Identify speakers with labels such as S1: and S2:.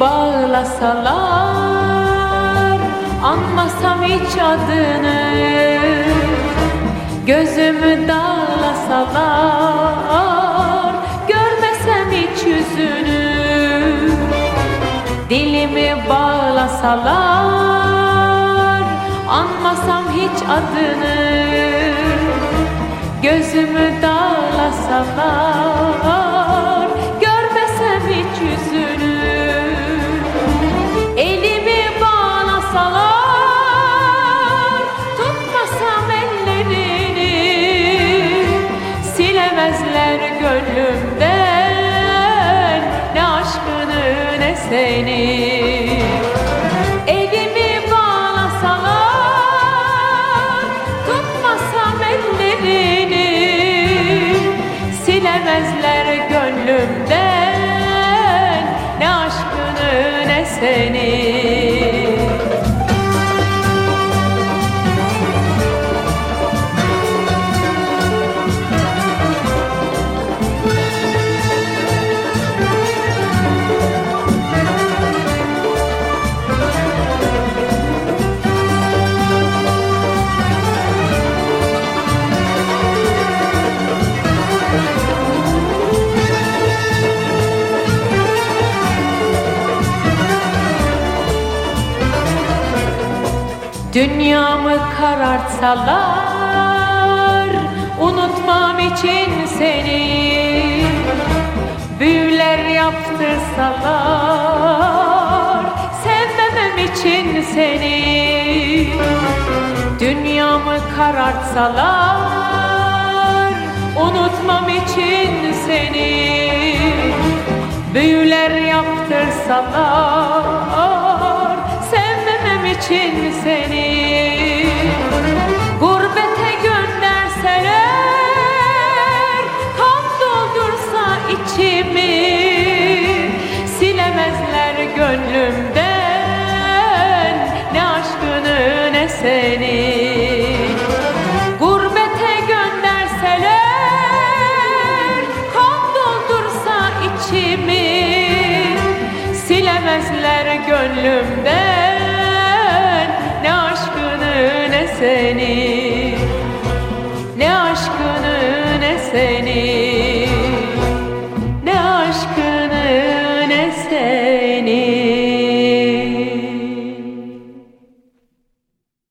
S1: bağlasalar Anmasam hiç adını. Gözümü dağlasalar Görmesem hiç yüzünü. Dilimi bağlasalar Anmasam hiç adını. Gözümü dağlasalar seni. Elimi bağlasalar Tutmasam ellerini Silemezler gönlümden Ne aşkını ne seni Dünyamı karartsalar Unutmam için seni. Büyüler yaptırsalar Sevmemem için seni. Dünyamı karartsalar Unutmam için seni. Büyüler yaptırsalar için seni. Gurbete gönderseler Kan doldursa içimi. Silemezler gönlümden Ne aşkını ne seni. Gurbete gönderseler Kan doldursa içimi. Silemezler gönlümden seni. Ne aşkını ne seni